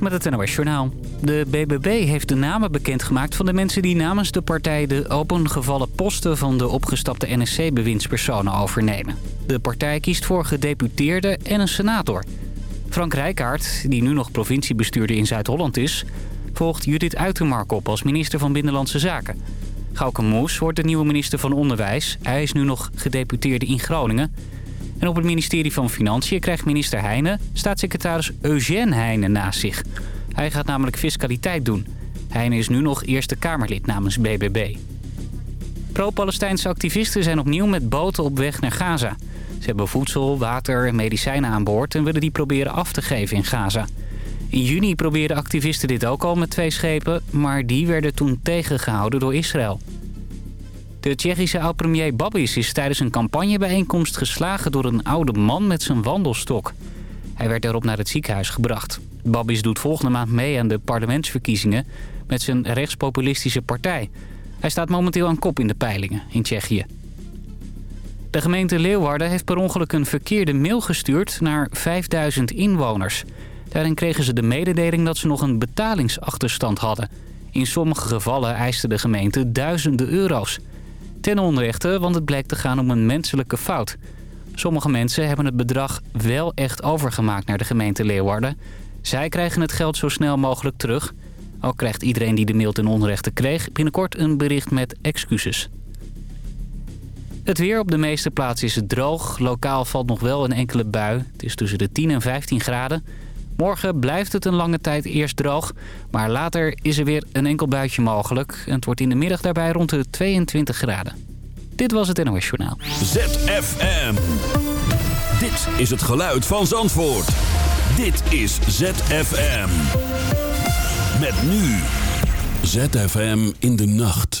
Met het NOS Journaal. De BBB heeft de namen bekendgemaakt van de mensen die namens de partij... de opengevallen posten van de opgestapte NSC-bewindspersonen overnemen. De partij kiest voor gedeputeerde en een senator. Frank Rijkaard, die nu nog provinciebestuurder in Zuid-Holland is... volgt Judith Uitermark op als minister van Binnenlandse Zaken. Gauke Moes wordt de nieuwe minister van Onderwijs. Hij is nu nog gedeputeerde in Groningen... En op het ministerie van Financiën krijgt minister Heijnen staatssecretaris Eugène Heijnen naast zich. Hij gaat namelijk fiscaliteit doen. Heijnen is nu nog Eerste Kamerlid namens BBB. Pro-Palestijnse activisten zijn opnieuw met boten op weg naar Gaza. Ze hebben voedsel, water en medicijnen aan boord en willen die proberen af te geven in Gaza. In juni probeerden activisten dit ook al met twee schepen, maar die werden toen tegengehouden door Israël. De Tsjechische oud-premier Babis is tijdens een campagnebijeenkomst geslagen door een oude man met zijn wandelstok. Hij werd daarop naar het ziekenhuis gebracht. Babis doet volgende maand mee aan de parlementsverkiezingen met zijn rechtspopulistische partij. Hij staat momenteel aan kop in de peilingen in Tsjechië. De gemeente Leeuwarden heeft per ongeluk een verkeerde mail gestuurd naar 5000 inwoners. Daarin kregen ze de mededeling dat ze nog een betalingsachterstand hadden. In sommige gevallen eiste de gemeente duizenden euro's. Ten onrechte, want het bleek te gaan om een menselijke fout. Sommige mensen hebben het bedrag wel echt overgemaakt naar de gemeente Leeuwarden. Zij krijgen het geld zo snel mogelijk terug. Ook krijgt iedereen die de mail ten onrechte kreeg binnenkort een bericht met excuses. Het weer op de meeste plaatsen is het droog. Lokaal valt nog wel een enkele bui. Het is tussen de 10 en 15 graden. Morgen blijft het een lange tijd eerst droog. Maar later is er weer een enkel buitje mogelijk. En het wordt in de middag daarbij rond de 22 graden. Dit was het NOS Journaal. ZFM. Dit is het geluid van Zandvoort. Dit is ZFM. Met nu. ZFM in de nacht.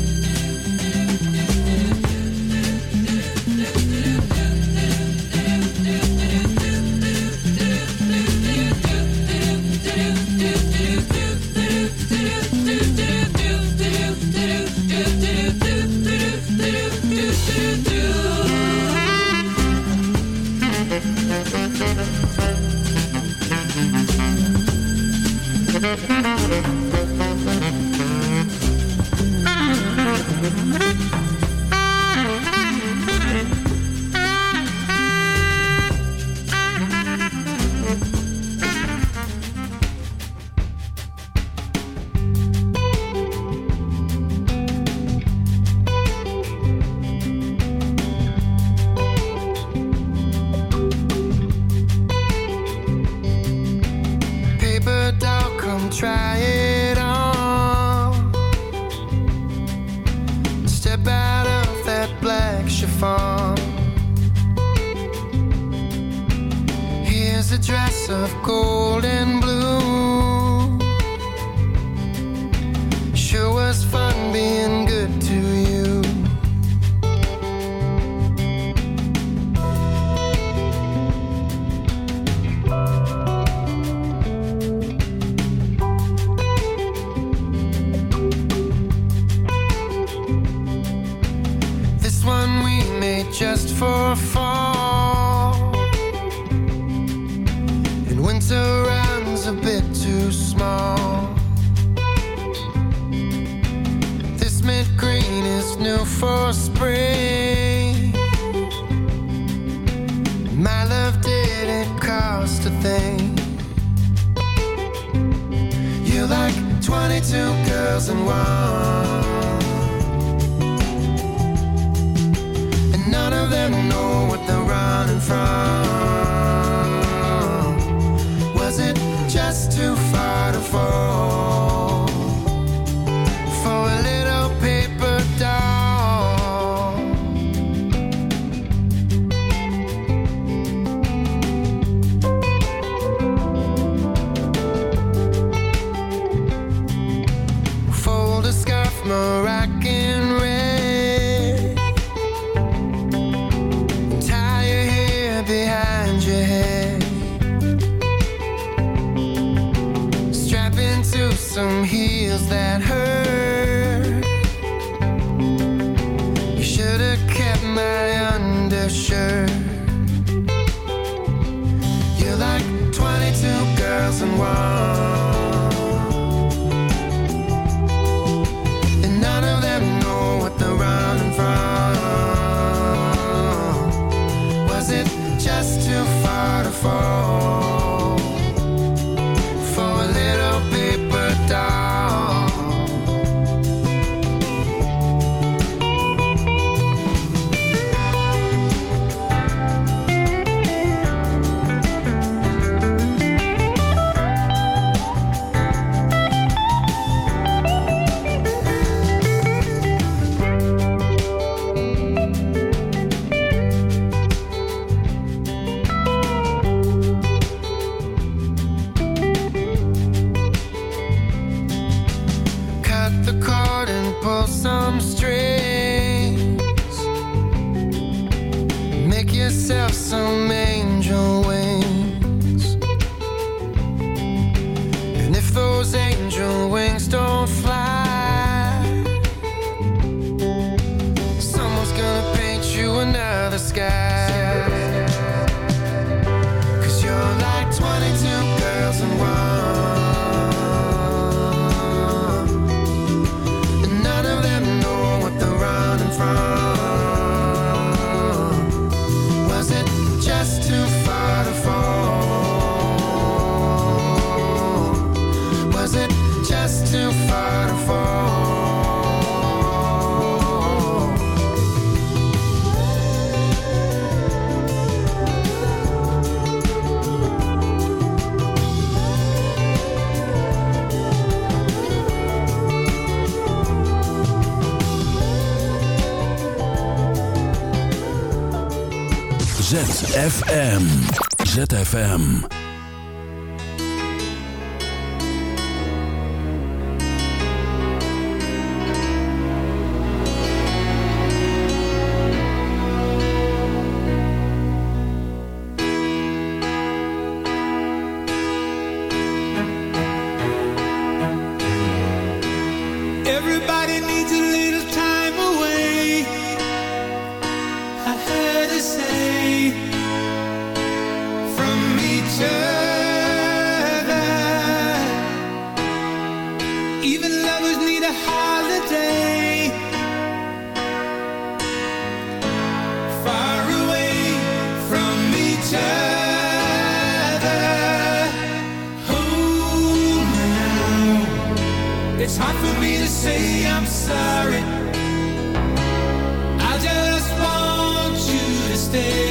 new for spring. My love didn't cost a thing. You like 22 girls in one. ZFM. ZFM. Even lovers need a holiday. Far away from each other. Oh, now it's hard for me to say I'm sorry. I just want you to stay.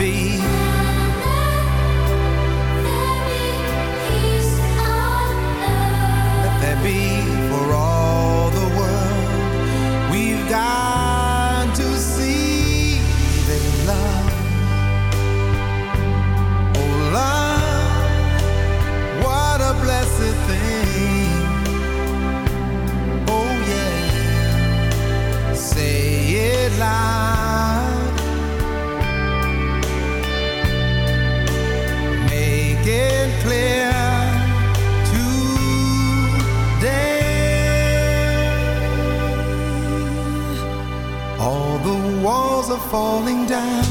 be. Walls are falling down.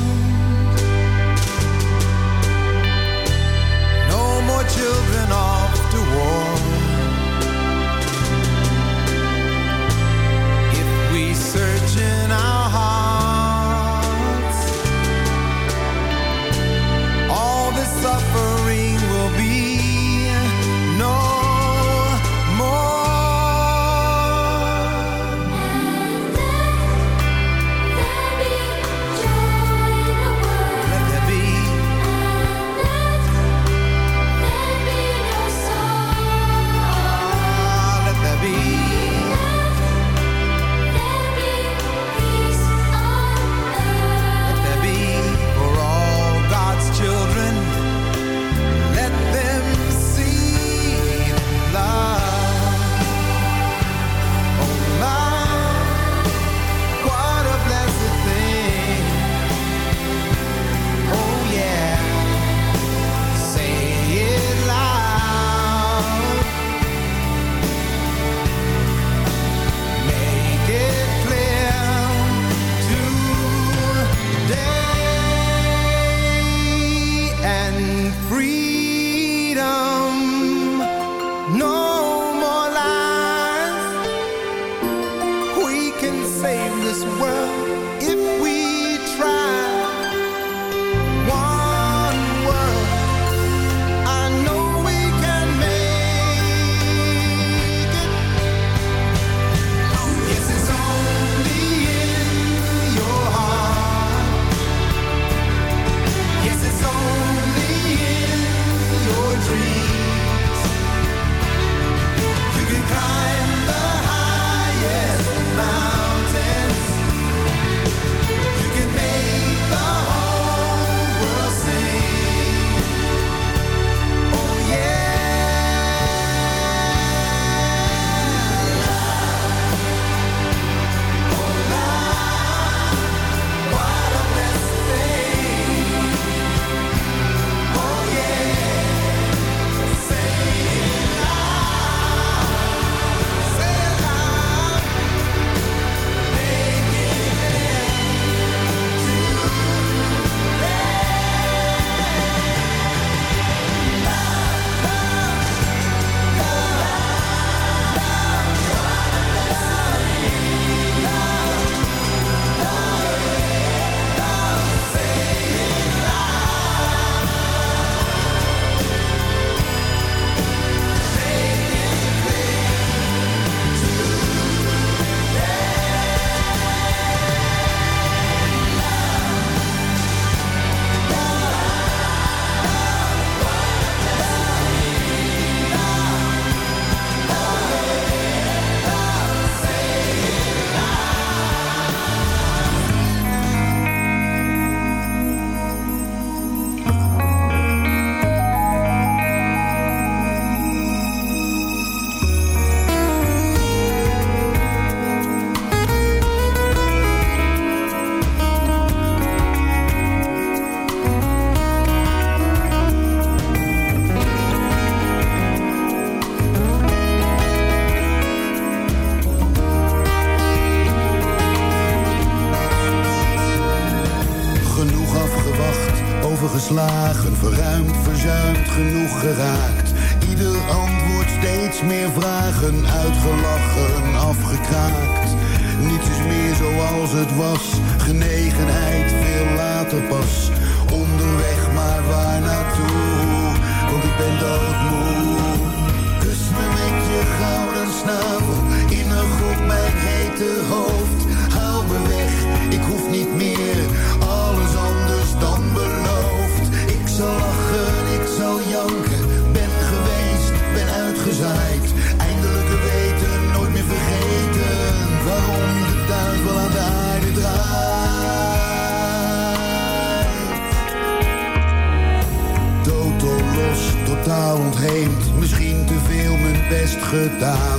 Best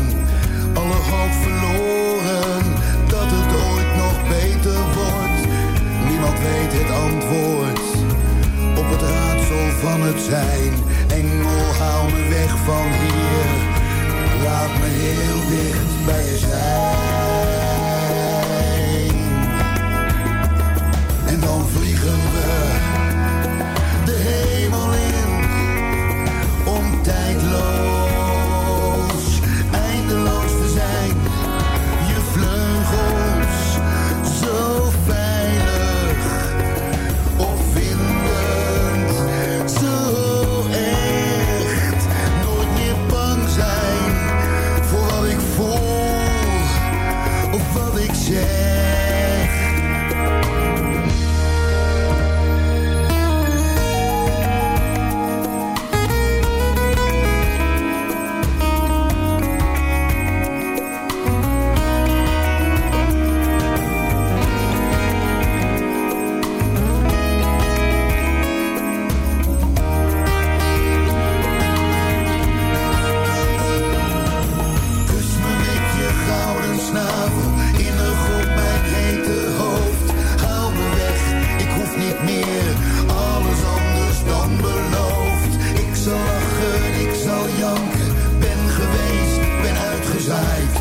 life.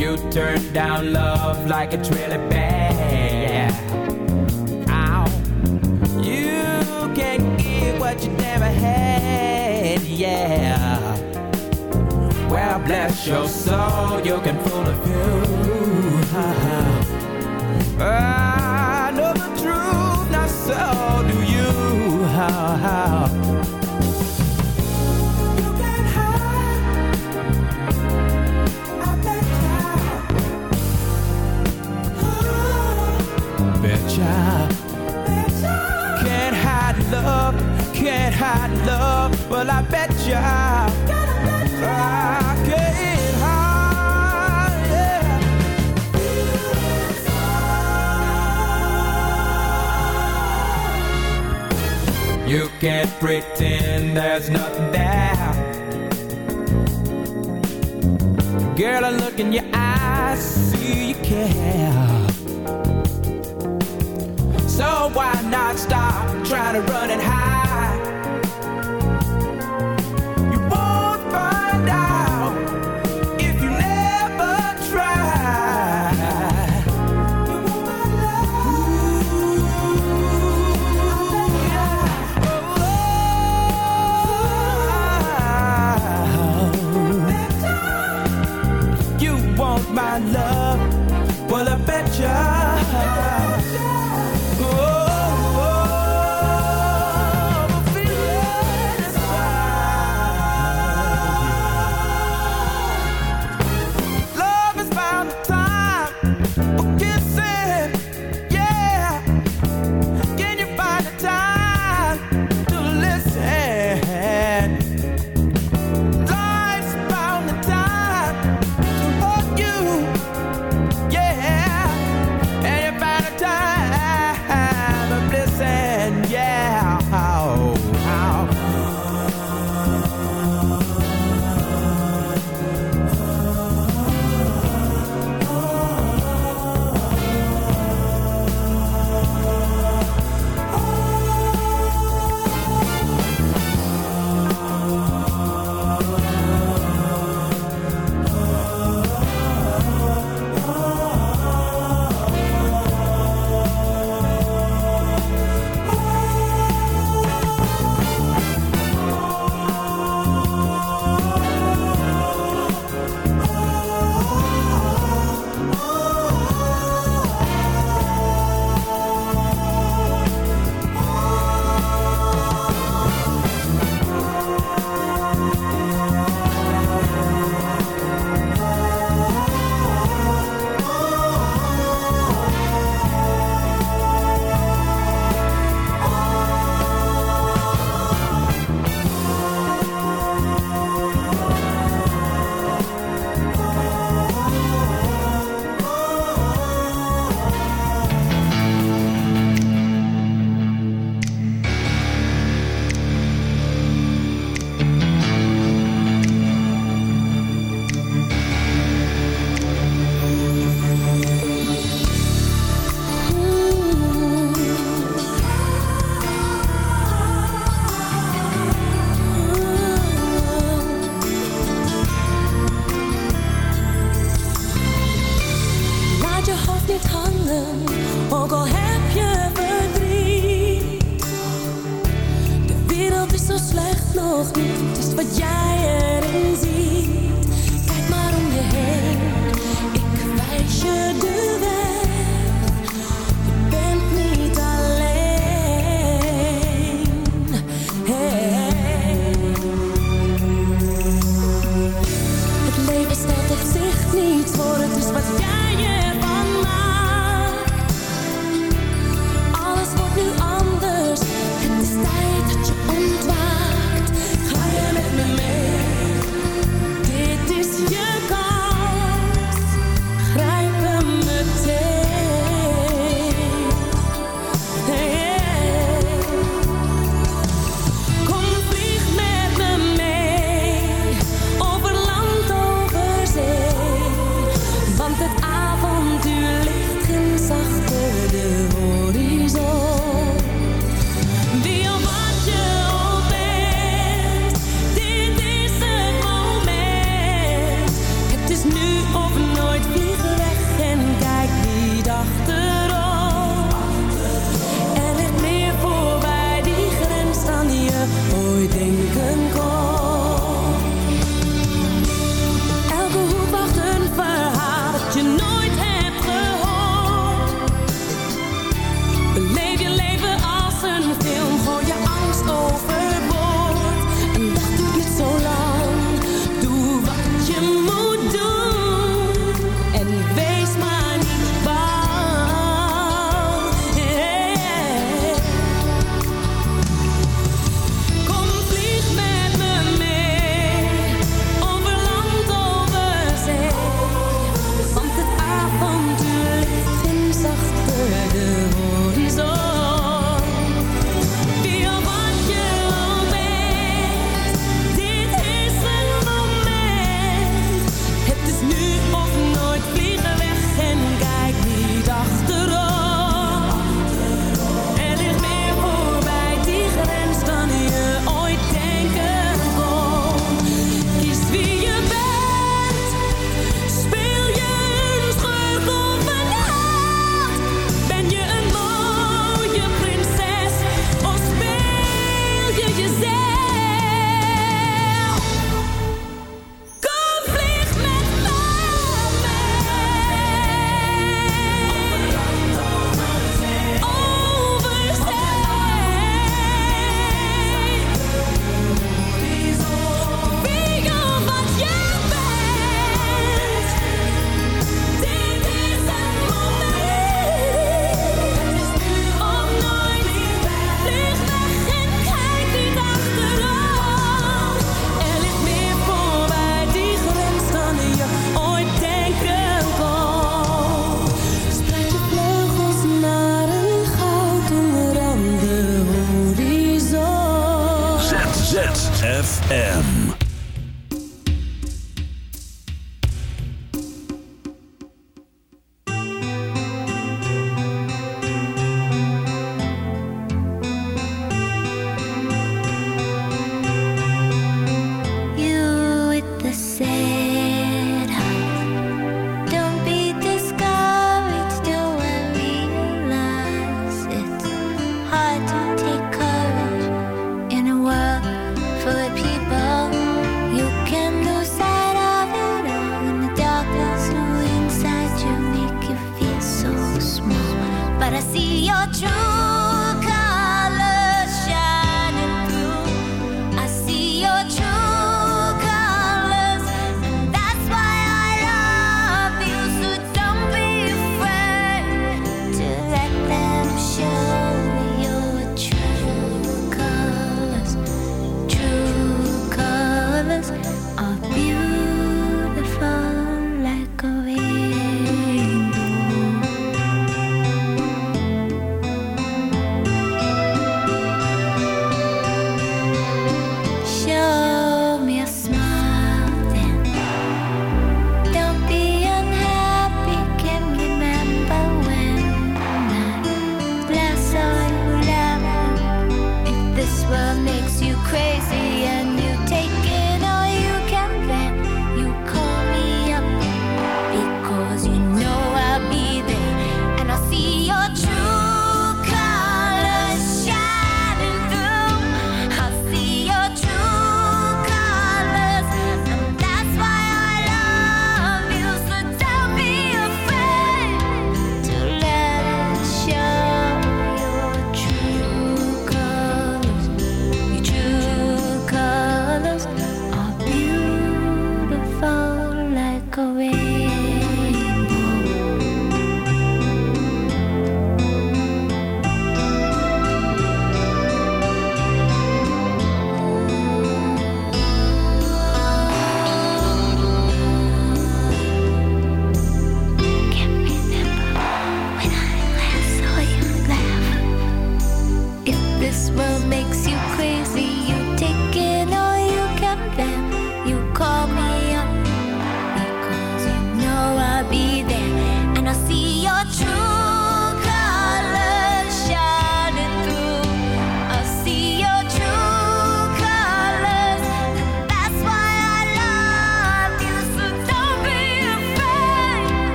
You turn down love like it's really bad. Ow. You can't give what you never had. Yeah. Well, bless your soul, you can fool a few. I know the truth, not so do you. How, how? You. Can't hide love, can't hide love. Well, I bet ya. I can't hide. You can't pretend there's nothing there. Girl, I look in your eyes, see you care. Why not stop trying to run and hide? Ook al heb je verdriet. De wereld is zo slecht nog niet, het is wat jij erin ziet.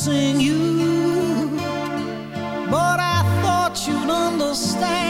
Should've known better to lie to one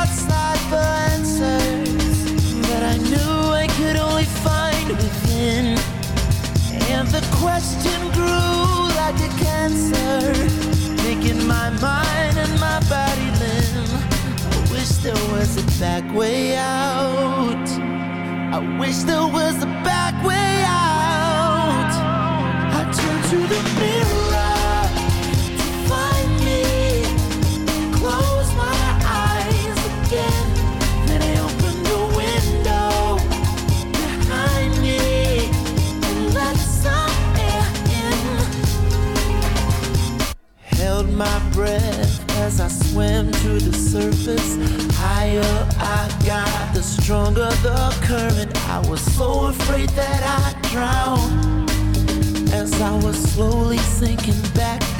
within. And the question grew like a cancer, making my mind and my body limb. I wish there was a back way out. I wish there was a